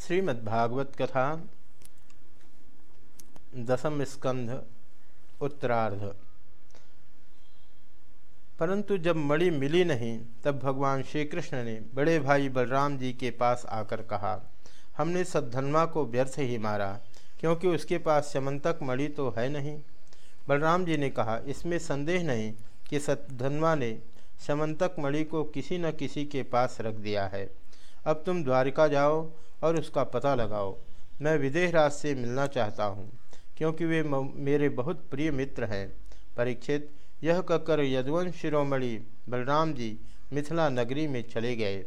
श्रीमद्भागवत कथा दसम स्कंध उत्तरार्ध। परंतु जब मणि मिली नहीं, तब भगवान श्री कृष्ण ने बड़े भाई बलराम जी के पास आकर कहा, हमने सद्धन्वा को व्यर्थ ही मारा, क्योंकि उसके पास समंतक मणि तो है नहीं। बलराम जी ने कहा, इसमें संदेह नहीं कि सद्धन्वा ने समंतक मणि को किसी न किसी के पास रख दिया है। अब तुम द्वारिका जाओ और उसका पता लगाओ। मैं विदेह राज से मिलना चाहता हूँ, क्योंकि वे मेरे बहुत प्रिय मित्र हैं। परीक्षित, यह कहकर यदुवंश शिरोमणि बलराम जी मिथिला नगरी में चले गए।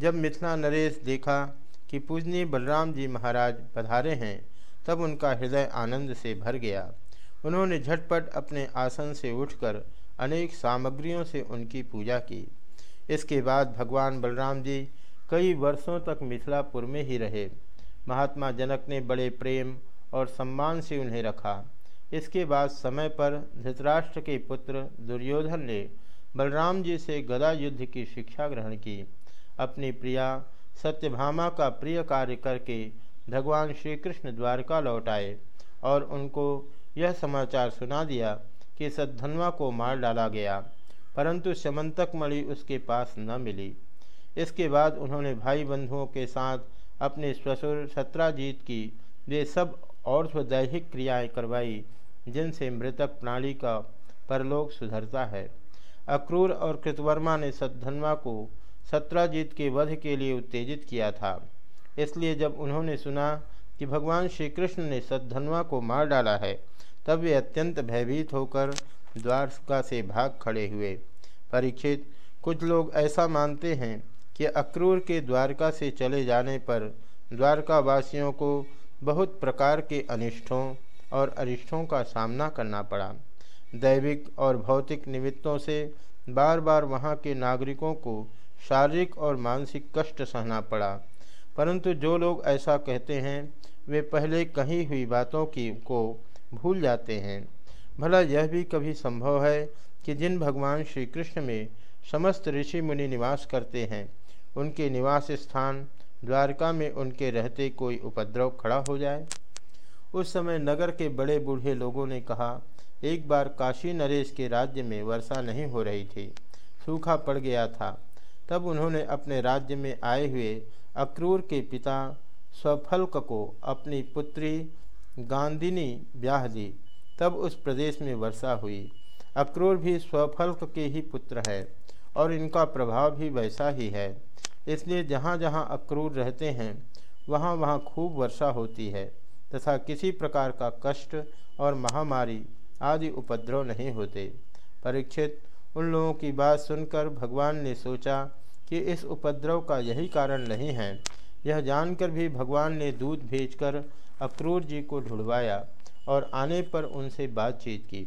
जब मिथिला नरेश देखा कि पूजनीय बलराम जी महाराज पधारे हैं, तब उनका हृदय आनंद से भर गया। उन्होंने झटपट अपने आसन से उठकर अनेक सामग्रियों से उनकी पूजा की। इसके बाद भगवान बलराम जी कई वर्षों तक मिथिलापुर में ही रहे। महात्मा जनक ने बड़े प्रेम और सम्मान से उन्हें रखा। इसके बाद समय पर धृतराष्ट्र के पुत्र दुर्योधन ने बलराम जी से गदा युद्ध की शिक्षा ग्रहण की। अपनी प्रिया सत्यभामा का प्रिय कार्य करके भगवान श्री कृष्ण द्वारका लौट आए और उनको यह समाचार सुना दिया कि सद्धनवा को मार डाला गया, परंतु समंतक मणि उसके पास न मिली। इसके बाद उन्होंने भाई बंधुओं के साथ अपने ससुर सत्राजीत की, वे सब और दैहिक क्रियाएँ करवाई, जिनसे मृतक प्राणी का परलोक सुधरता है। अक्रूर और कृतवर्मा ने सद्धनवा को सत्राजीत के वध के लिए उत्तेजित किया था। इसलिए जब उन्होंने सुना कि भगवान श्री कृष्ण ने सद्धनवा को मार डाला है, तब वे अत्यंत भयभीत होकर द्वारका से भाग खड़े हुए। परीक्षित, कुछ लोग ऐसा मानते हैं कि अक्रूर के द्वारका से चले जाने पर द्वारका वासियों को बहुत प्रकार के अनिष्टों और अरिष्टों का सामना करना पड़ा। दैविक और भौतिक निमित्तों से बार बार वहाँ के नागरिकों को शारीरिक और मानसिक कष्ट सहना पड़ा। परंतु जो लोग ऐसा कहते हैं, वे पहले कही हुई बातों की को भूल जाते हैं। भला यह भी कभी संभव है कि जिन भगवान श्री कृष्ण में समस्त ऋषि मुनि निवास करते हैं उनके निवास स्थान द्वारका में उनके रहते कोई उपद्रव खड़ा हो जाए। उस समय नगर के बड़े बूढ़े लोगों ने कहा, एक बार काशी नरेश के राज्य में वर्षा नहीं हो रही थी, सूखा पड़ गया था तब उन्होंने अपने राज्य में आए हुए अक्रूर के पिता स्वफल्क को अपनी पुत्री गांधिनी ब्याह दी। तब उस प्रदेश में वर्षा हुई। अक्रूर भी स्वफल्क के ही पुत्र है और इनका प्रभाव भी वैसा ही है। इसलिए जहाँ जहाँ अक्रूर रहते हैं, वहाँ वहाँ खूब वर्षा होती है, तथा किसी प्रकार का कष्ट और महामारी आदि उपद्रव नहीं होते। परीक्षित, उन लोगों की बात सुनकर भगवान ने सोचा कि इस उपद्रव का यही कारण नहीं है। यह जानकर भी भगवान ने दूध भेजकर अक्रूर जी को ढुड़वाया और आने पर उनसे बातचीत की।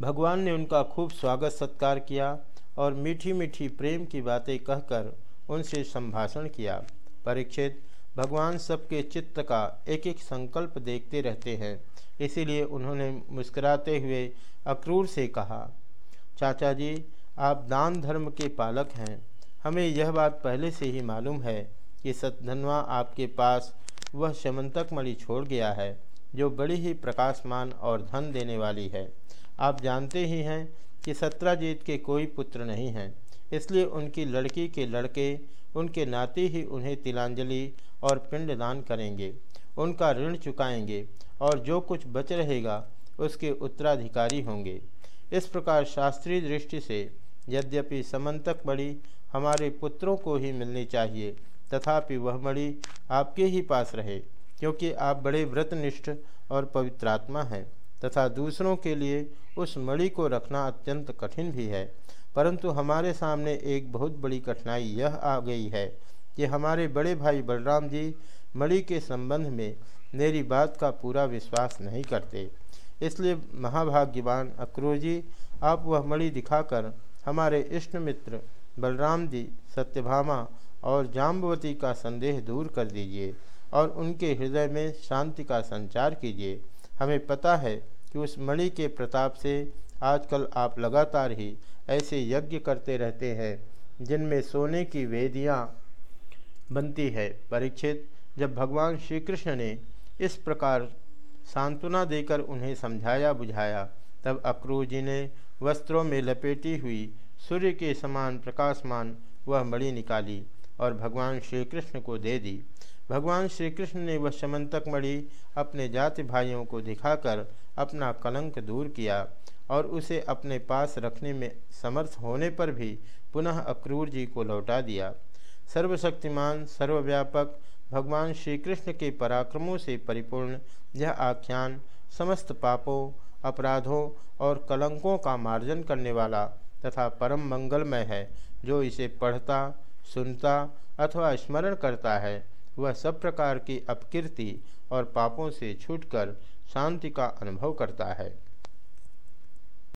भगवान ने उनका खूब स्वागत सत्कार किया और मीठी मीठी प्रेम की बातें कहकर उनसे संभाषण किया। परीक्षित, भगवान सबके चित्त का एक एक संकल्प देखते रहते हैं। इसीलिए उन्होंने मुस्कुराते हुए अक्रूर से कहा, चाचा जी, आप दान धर्म के पालक हैं। हमें यह बात पहले से ही मालूम है कि सतधनवा आपके पास वह शमंतक मणि छोड़ गया है, जो बड़ी ही प्रकाशमान और धन देने वाली है। आप जानते ही हैं कि सत्राजीत के कोई पुत्र नहीं हैं। इसलिए उनकी लड़की के लड़के, उनके नाते ही उन्हें तिलांजलि और पिंडदान करेंगे। उनका ऋण चुकाएँगे और जो कुछ बच रहेगा, उसके उत्तराधिकारी होंगे। इस प्रकार शास्त्रीय दृष्टि से यद्यपि समंतक मणि हमारे पुत्रों को ही मिलनी चाहिए, तथापि वह मणि आपके ही पास रहे, क्योंकि आप बड़े व्रतनिष्ठ और पवित्रात्मा हैं। तथा दूसरों के लिए उस मणि को रखना अत्यंत कठिन भी है। परंतु हमारे सामने एक बहुत बड़ी कठिनाई यह आ गई है कि हमारे बड़े भाई बलराम जी मणि के संबंध में मेरी बात का पूरा विश्वास नहीं करते। इसलिए महाभाग्यवान अक्रूर जी, आप वह मणि दिखाकर हमारे इष्ट मित्र बलराम जी, सत्यभामा और जाम्बवती का संदेह दूर कर दीजिए और उनके हृदय में शांति का संचार कीजिए। हमें पता है कि उस मणि के प्रताप से आजकल आप लगातार ही ऐसे यज्ञ करते रहते हैं, जिनमें सोने की वेदियाँ बनती है। परीक्षित, जब भगवान श्री कृष्ण ने इस प्रकार सांत्वना देकर उन्हें समझाया बुझाया, तब अक्रूर जी ने वस्त्रों में लपेटी हुई सूर्य के समान प्रकाशमान वह मणि निकाली और भगवान श्री कृष्ण को दे दी। भगवान श्री कृष्ण ने वह समंतक मणि अपने जाति भाइयों को दिखाकर अपना कलंक दूर किया और उसे अपने पास रखने में समर्थ होने पर भी पुनः अक्रूर जी को लौटा दिया। सर्वशक्तिमान, सर्वव्यापक भगवान श्री कृष्ण के पराक्रमों से परिपूर्ण यह आख्यान समस्त पापों, अपराधों और कलंकों का मार्जन करने वाला तथा परम मंगलमय है, जो इसे पढ़ता, सुनता अथवा स्मरण करता है। वह सब प्रकार की अपकीर्ति और पापों से छूटकर शांति का अनुभव करता है।